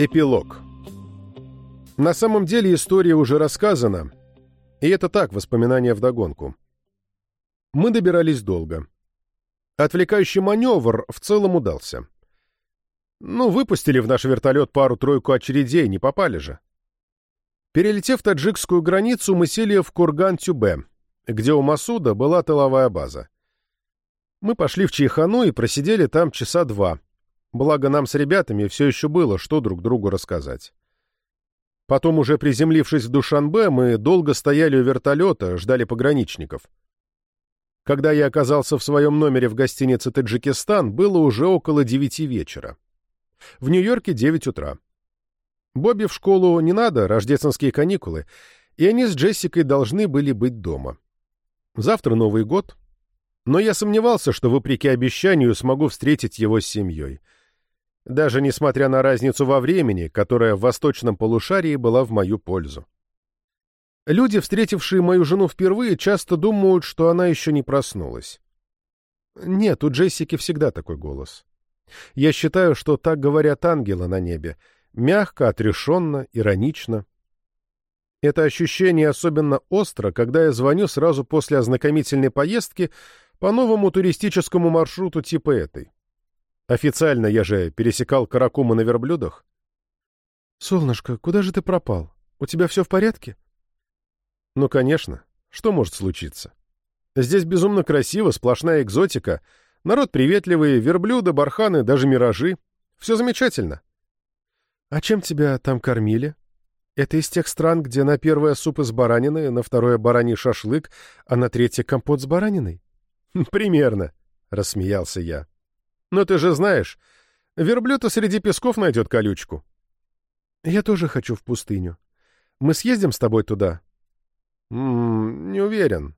Эпилог. На самом деле история уже рассказана, и это так, воспоминания вдогонку. Мы добирались долго. Отвлекающий маневр в целом удался. Ну, выпустили в наш вертолет пару-тройку очередей, не попали же. Перелетев таджикскую границу, мы сели в Курган-Тюбе, где у Масуда была тыловая база. Мы пошли в Чайхану и просидели там часа два. Благо нам с ребятами все еще было, что друг другу рассказать. Потом, уже приземлившись в Душанбе, мы долго стояли у вертолета, ждали пограничников. Когда я оказался в своем номере в гостинице «Таджикистан», было уже около девяти вечера. В Нью-Йорке девять утра. Бобби в школу не надо, рождественские каникулы, и они с Джессикой должны были быть дома. Завтра Новый год, но я сомневался, что, вопреки обещанию, смогу встретить его с семьей. Даже несмотря на разницу во времени, которая в восточном полушарии была в мою пользу. Люди, встретившие мою жену впервые, часто думают, что она еще не проснулась. Нет, у Джессики всегда такой голос. Я считаю, что так говорят ангелы на небе. Мягко, отрешенно, иронично. Это ощущение особенно остро, когда я звоню сразу после ознакомительной поездки по новому туристическому маршруту типа этой. Официально я же пересекал Каракумы на верблюдах. «Солнышко, куда же ты пропал? У тебя все в порядке?» «Ну, конечно. Что может случиться? Здесь безумно красиво, сплошная экзотика. Народ приветливый, верблюды, барханы, даже миражи. Все замечательно». «А чем тебя там кормили?» «Это из тех стран, где на первое суп из баранины, на второе бараний шашлык, а на третье компот с бараниной?» «Примерно», — рассмеялся я. «Но ты же знаешь, верблюд среди песков найдет колючку». «Я тоже хочу в пустыню. Мы съездим с тобой туда?» «М -м, «Не уверен».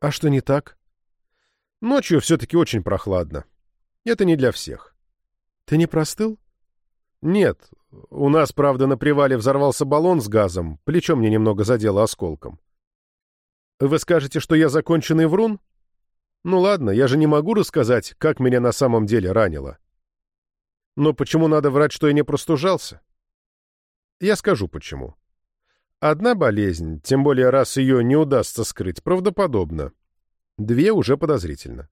«А что не так?» «Ночью все-таки очень прохладно. Это не для всех». «Ты не простыл?» «Нет. У нас, правда, на привале взорвался баллон с газом, плечо мне немного задело осколком». «Вы скажете, что я законченный врун?» Ну ладно, я же не могу рассказать, как меня на самом деле ранило. Но почему надо врать, что я не простужался? Я скажу почему. Одна болезнь, тем более раз ее не удастся скрыть, правдоподобно. Две уже подозрительно.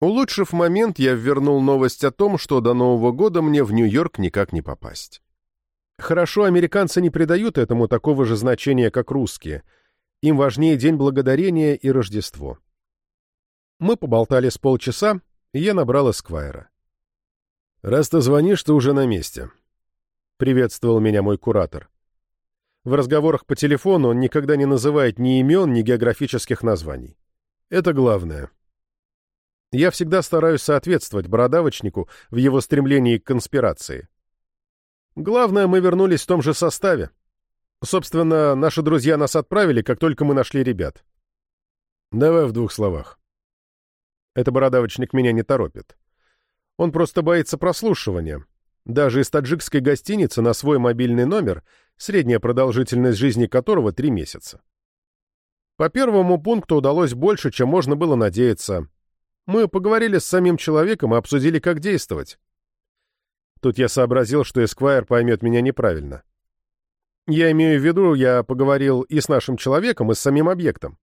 Улучшив момент, я ввернул новость о том, что до Нового года мне в Нью-Йорк никак не попасть. Хорошо, американцы не придают этому такого же значения, как русские. Им важнее День Благодарения и Рождество. Мы поболтали с полчаса, и я набрал Эсквайра. «Раз ты звонишь, ты уже на месте», — приветствовал меня мой куратор. В разговорах по телефону он никогда не называет ни имен, ни географических названий. Это главное. Я всегда стараюсь соответствовать бородавочнику в его стремлении к конспирации. Главное, мы вернулись в том же составе. Собственно, наши друзья нас отправили, как только мы нашли ребят. Давай в двух словах. Это бородавочник меня не торопит. Он просто боится прослушивания. Даже из таджикской гостиницы на свой мобильный номер, средняя продолжительность жизни которого три месяца. По первому пункту удалось больше, чем можно было надеяться. Мы поговорили с самим человеком и обсудили, как действовать. Тут я сообразил, что Эсквайр поймет меня неправильно. Я имею в виду, я поговорил и с нашим человеком, и с самим объектом.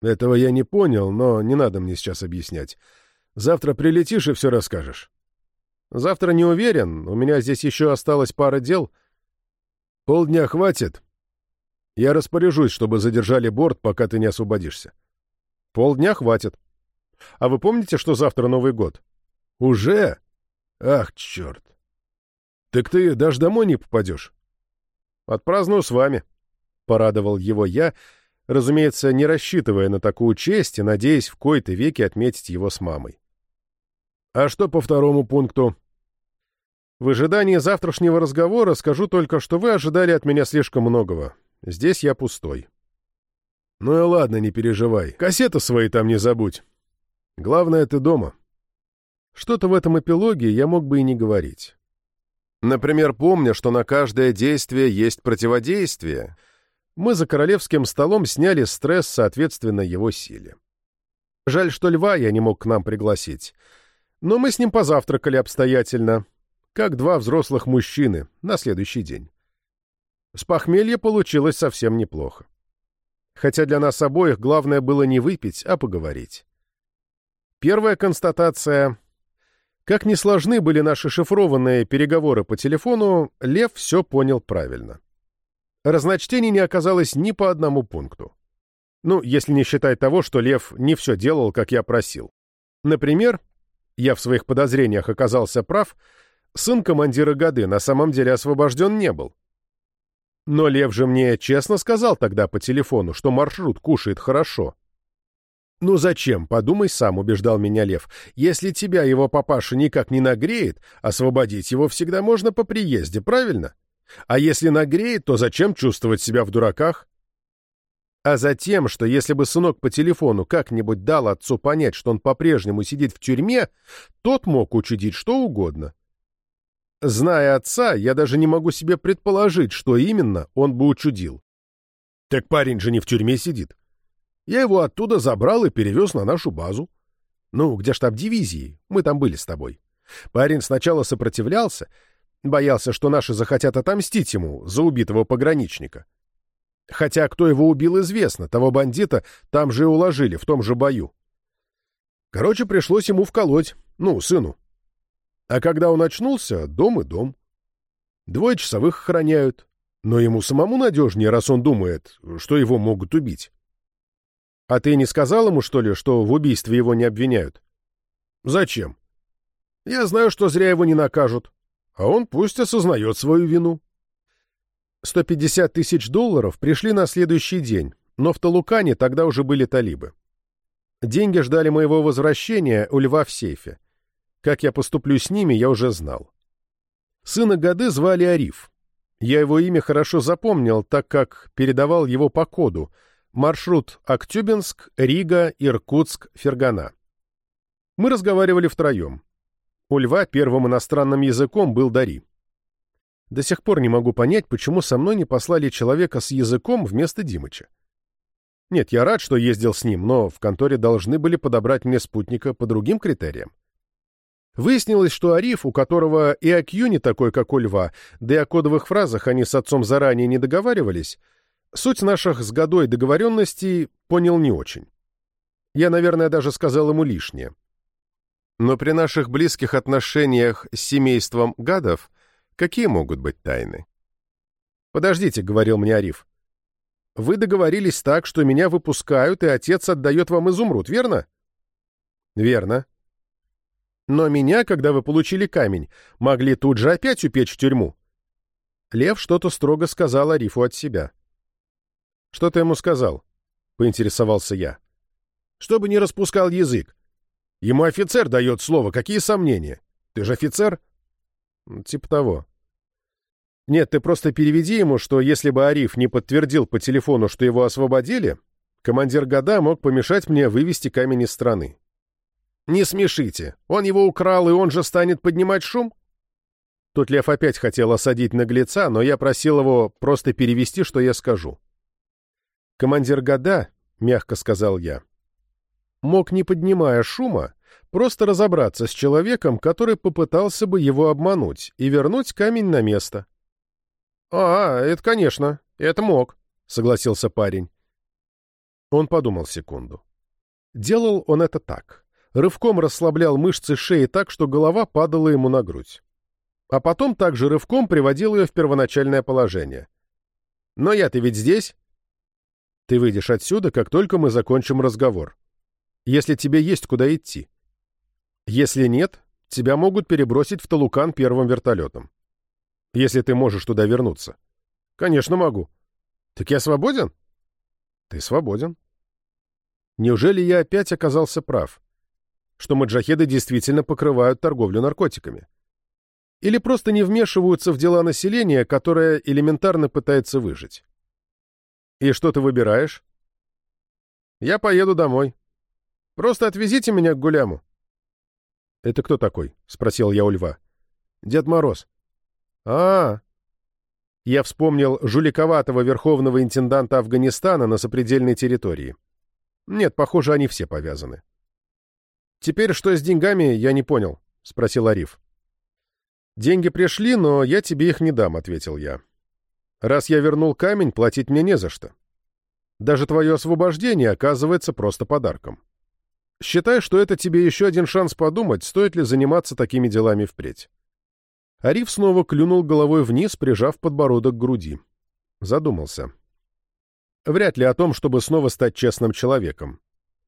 Этого я не понял, но не надо мне сейчас объяснять. Завтра прилетишь и все расскажешь. Завтра не уверен, у меня здесь еще осталось пара дел. Полдня хватит. Я распоряжусь, чтобы задержали борт, пока ты не освободишься. Полдня хватит. А вы помните, что завтра Новый год? Уже? Ах, черт. Так ты даже домой не попадешь? Отпраздную с вами. Порадовал его я, — разумеется, не рассчитывая на такую честь и надеясь в кои-то веки отметить его с мамой. «А что по второму пункту?» «В ожидании завтрашнего разговора скажу только, что вы ожидали от меня слишком многого. Здесь я пустой». «Ну и ладно, не переживай. Кассеты свои там не забудь. Главное, ты дома». Что-то в этом эпилоге я мог бы и не говорить. Например, помня, что на каждое действие есть противодействие — мы за королевским столом сняли стресс соответственно его силе. Жаль, что льва я не мог к нам пригласить. Но мы с ним позавтракали обстоятельно. как два взрослых мужчины на следующий день. С похмелья получилось совсем неплохо. Хотя для нас обоих главное было не выпить, а поговорить. Первая констатация. Как ни сложны были наши шифрованные переговоры по телефону, Лев все понял правильно. Разночтений не оказалось ни по одному пункту. Ну, если не считать того, что Лев не все делал, как я просил. Например, я в своих подозрениях оказался прав, сын командира Годы на самом деле освобожден не был. Но Лев же мне честно сказал тогда по телефону, что маршрут кушает хорошо. «Ну зачем, подумай сам», — убеждал меня Лев. «Если тебя его папаша никак не нагреет, освободить его всегда можно по приезде, правильно? А если нагреет, то зачем чувствовать себя в дураках? а затем, что если бы сынок по телефону как-нибудь дал отцу понять, что он по-прежнему сидит в тюрьме, тот мог учудить что угодно. Зная отца, я даже не могу себе предположить, что именно он бы учудил. Так парень же не в тюрьме сидит. Я его оттуда забрал и перевез на нашу базу. Ну, где штаб дивизии? Мы там были с тобой. Парень сначала сопротивлялся, боялся, что наши захотят отомстить ему за убитого пограничника. Хотя кто его убил, известно. Того бандита там же и уложили, в том же бою. Короче, пришлось ему вколоть. Ну, сыну. А когда он очнулся, дом и дом. Двое часовых охраняют. Но ему самому надежнее, раз он думает, что его могут убить. А ты не сказал ему, что ли, что в убийстве его не обвиняют? Зачем? Я знаю, что зря его не накажут. А он пусть осознает свою вину. 150 тысяч долларов пришли на следующий день, но в Талукане тогда уже были талибы. Деньги ждали моего возвращения у льва в сейфе. Как я поступлю с ними, я уже знал. Сына Гады звали Ариф. Я его имя хорошо запомнил, так как передавал его по коду. Маршрут Актюбинск, Рига, Иркутск, Фергана. Мы разговаривали втроем. У льва первым иностранным языком был Дари. До сих пор не могу понять, почему со мной не послали человека с языком вместо Димыча. Нет, я рад, что ездил с ним, но в конторе должны были подобрать мне спутника по другим критериям. Выяснилось, что Ариф, у которого и IQ не такой, как у Льва, да и о кодовых фразах они с отцом заранее не договаривались, суть наших с годой договоренностей понял не очень. Я, наверное, даже сказал ему лишнее. Но при наших близких отношениях с семейством гадов Какие могут быть тайны? «Подождите», — говорил мне Ариф. «Вы договорились так, что меня выпускают, и отец отдает вам изумруд, верно?» «Верно». «Но меня, когда вы получили камень, могли тут же опять упечь в тюрьму». Лев что-то строго сказал Арифу от себя. «Что ты ему сказал?» — поинтересовался я. «Чтобы не распускал язык. Ему офицер дает слово, какие сомнения? Ты же офицер?» «Типа того». Нет, ты просто переведи ему, что если бы Ариф не подтвердил по телефону, что его освободили, командир года мог помешать мне вывести камень из страны. Не смешите. Он его украл, и он же станет поднимать шум? Тут Лев опять хотел осадить наглеца, но я просил его просто перевести, что я скажу. Командир года, мягко сказал я, мог, не поднимая шума, просто разобраться с человеком, который попытался бы его обмануть, и вернуть камень на место. «А, это конечно, это мог», — согласился парень. Он подумал секунду. Делал он это так. Рывком расслаблял мышцы шеи так, что голова падала ему на грудь. А потом также рывком приводил ее в первоначальное положение. «Но я-то ведь здесь». «Ты выйдешь отсюда, как только мы закончим разговор. Если тебе есть куда идти. Если нет, тебя могут перебросить в Талукан первым вертолетом если ты можешь туда вернуться. Конечно, могу. Так я свободен? Ты свободен. Неужели я опять оказался прав? Что маджахеды действительно покрывают торговлю наркотиками? Или просто не вмешиваются в дела населения, которое элементарно пытается выжить? И что ты выбираешь? Я поеду домой. Просто отвезите меня к Гуляму. «Это кто такой?» — спросил я у льва. «Дед Мороз» а, Я вспомнил жуликоватого верховного интенданта Афганистана на сопредельной территории. Нет, похоже, они все повязаны. «Теперь что с деньгами, я не понял», — спросил Ариф. «Деньги пришли, но я тебе их не дам», — ответил я. «Раз я вернул камень, платить мне не за что. Даже твое освобождение оказывается просто подарком. Считай, что это тебе еще один шанс подумать, стоит ли заниматься такими делами впредь». Ариф снова клюнул головой вниз, прижав подбородок к груди. Задумался. Вряд ли о том, чтобы снова стать честным человеком.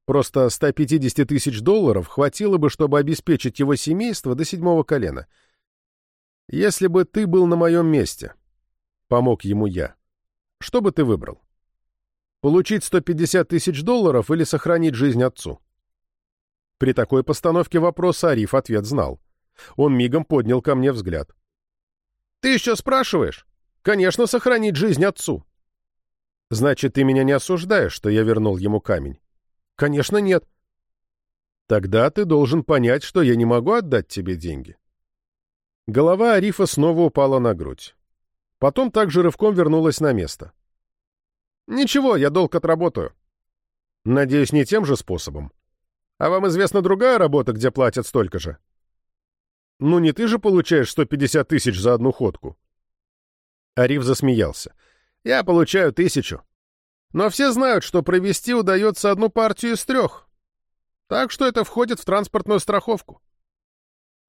Просто 150 тысяч долларов хватило бы, чтобы обеспечить его семейство до седьмого колена. Если бы ты был на моем месте, помог ему я, что бы ты выбрал? Получить 150 тысяч долларов или сохранить жизнь отцу? При такой постановке вопроса Ариф ответ знал. Он мигом поднял ко мне взгляд. «Ты еще спрашиваешь? Конечно, сохранить жизнь отцу!» «Значит, ты меня не осуждаешь, что я вернул ему камень?» «Конечно, нет». «Тогда ты должен понять, что я не могу отдать тебе деньги». Голова Арифа снова упала на грудь. Потом также рывком вернулась на место. «Ничего, я долг отработаю». «Надеюсь, не тем же способом. А вам известна другая работа, где платят столько же?» «Ну не ты же получаешь 150 тысяч за одну ходку?» Ариф засмеялся. «Я получаю тысячу. Но все знают, что провести удается одну партию из трех. Так что это входит в транспортную страховку».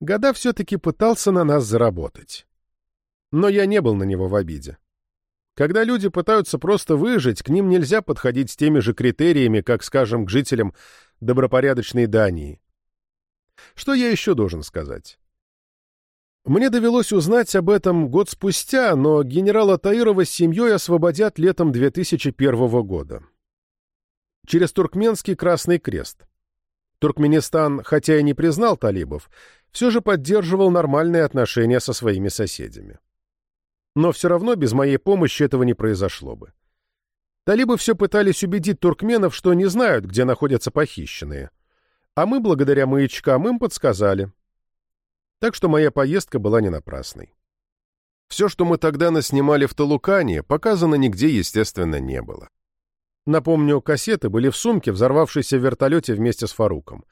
Года все-таки пытался на нас заработать. Но я не был на него в обиде. Когда люди пытаются просто выжить, к ним нельзя подходить с теми же критериями, как, скажем, к жителям добропорядочной Дании. Что я еще должен сказать? Мне довелось узнать об этом год спустя, но генерала Таирова с семьей освободят летом 2001 года. Через Туркменский Красный Крест. Туркменистан, хотя и не признал талибов, все же поддерживал нормальные отношения со своими соседями. Но все равно без моей помощи этого не произошло бы. Талибы все пытались убедить туркменов, что не знают, где находятся похищенные. А мы, благодаря маячкам, им подсказали. Так что моя поездка была не напрасной. Все, что мы тогда наснимали в Талукане, показано нигде, естественно, не было. Напомню, кассеты были в сумке, взорвавшейся в вертолете вместе с Фаруком.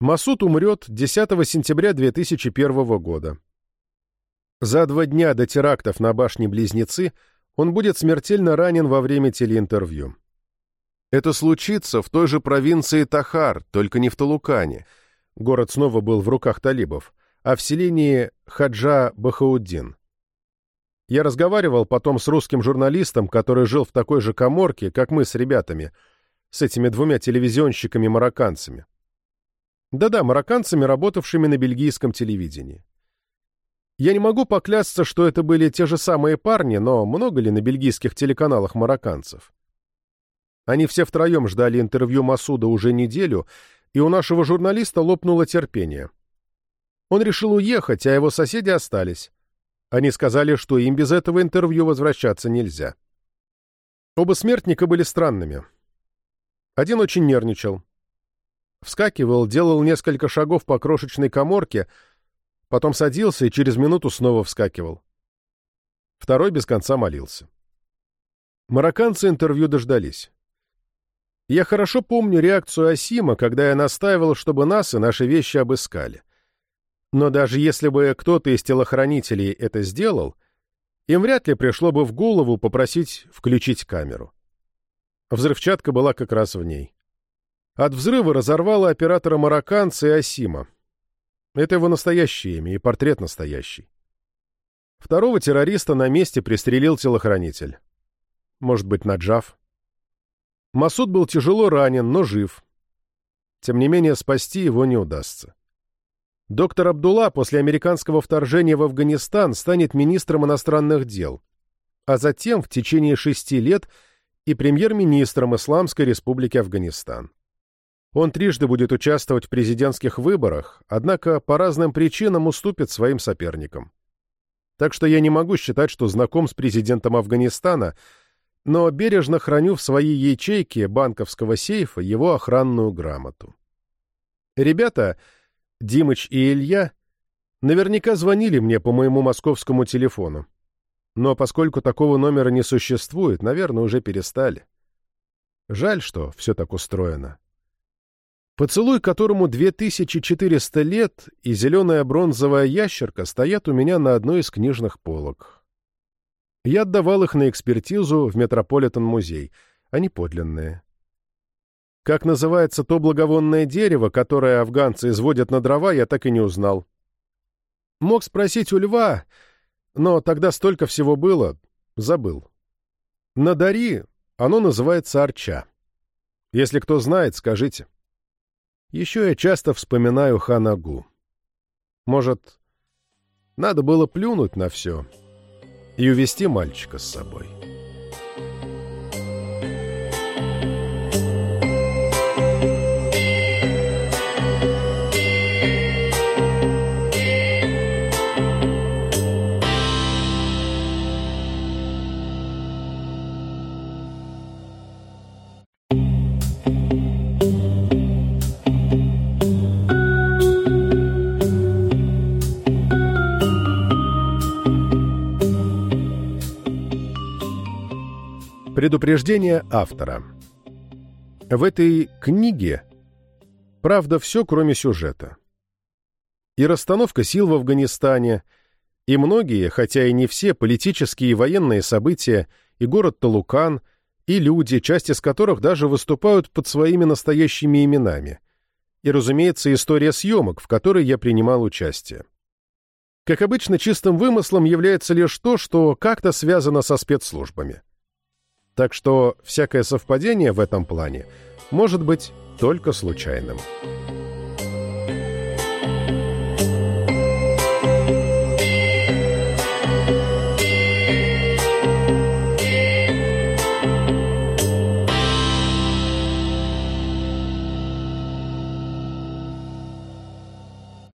Масуд умрет 10 сентября 2001 года. За два дня до терактов на башне-близнецы он будет смертельно ранен во время телеинтервью. Это случится в той же провинции Тахар, только не в Талукане — город снова был в руках талибов, а в селении Хаджа Бахауддин. Я разговаривал потом с русским журналистом, который жил в такой же коморке, как мы с ребятами, с этими двумя телевизионщиками-марокканцами. Да-да, марокканцами, работавшими на бельгийском телевидении. Я не могу поклясться, что это были те же самые парни, но много ли на бельгийских телеканалах марокканцев? Они все втроем ждали интервью Масуда уже неделю и у нашего журналиста лопнуло терпение. Он решил уехать, а его соседи остались. Они сказали, что им без этого интервью возвращаться нельзя. Оба смертника были странными. Один очень нервничал. Вскакивал, делал несколько шагов по крошечной коморке, потом садился и через минуту снова вскакивал. Второй без конца молился. Марокканцы интервью дождались. Я хорошо помню реакцию Асима, когда я настаивал, чтобы нас и наши вещи обыскали. Но даже если бы кто-то из телохранителей это сделал, им вряд ли пришло бы в голову попросить включить камеру. Взрывчатка была как раз в ней. От взрыва разорвало оператора-марокканца и Асима. Это его настоящее имя и портрет настоящий. Второго террориста на месте пристрелил телохранитель. Может быть, Наджав? Масуд был тяжело ранен, но жив. Тем не менее, спасти его не удастся. Доктор Абдулла после американского вторжения в Афганистан станет министром иностранных дел, а затем в течение шести лет и премьер-министром Исламской республики Афганистан. Он трижды будет участвовать в президентских выборах, однако по разным причинам уступит своим соперникам. Так что я не могу считать, что знаком с президентом Афганистана – но бережно храню в своей ячейке банковского сейфа его охранную грамоту. Ребята, Димыч и Илья, наверняка звонили мне по моему московскому телефону. Но поскольку такого номера не существует, наверное, уже перестали. Жаль, что все так устроено. Поцелуй, которому 2400 лет, и зеленая бронзовая ящерка стоят у меня на одной из книжных полок. Я отдавал их на экспертизу в Метрополитен-музей. Они подлинные. Как называется то благовонное дерево, которое афганцы изводят на дрова, я так и не узнал. Мог спросить у льва, но тогда столько всего было, забыл. На Дари оно называется арча. Если кто знает, скажите. Еще я часто вспоминаю Ханагу. Может, надо было плюнуть на все и увести мальчика с собой. Предупреждение автора. В этой книге правда все, кроме сюжета. И расстановка сил в Афганистане, и многие, хотя и не все, политические и военные события, и город Талукан, и люди, часть из которых даже выступают под своими настоящими именами. И, разумеется, история съемок, в которой я принимал участие. Как обычно, чистым вымыслом является лишь то, что как-то связано со спецслужбами. Так что всякое совпадение в этом плане может быть только случайным.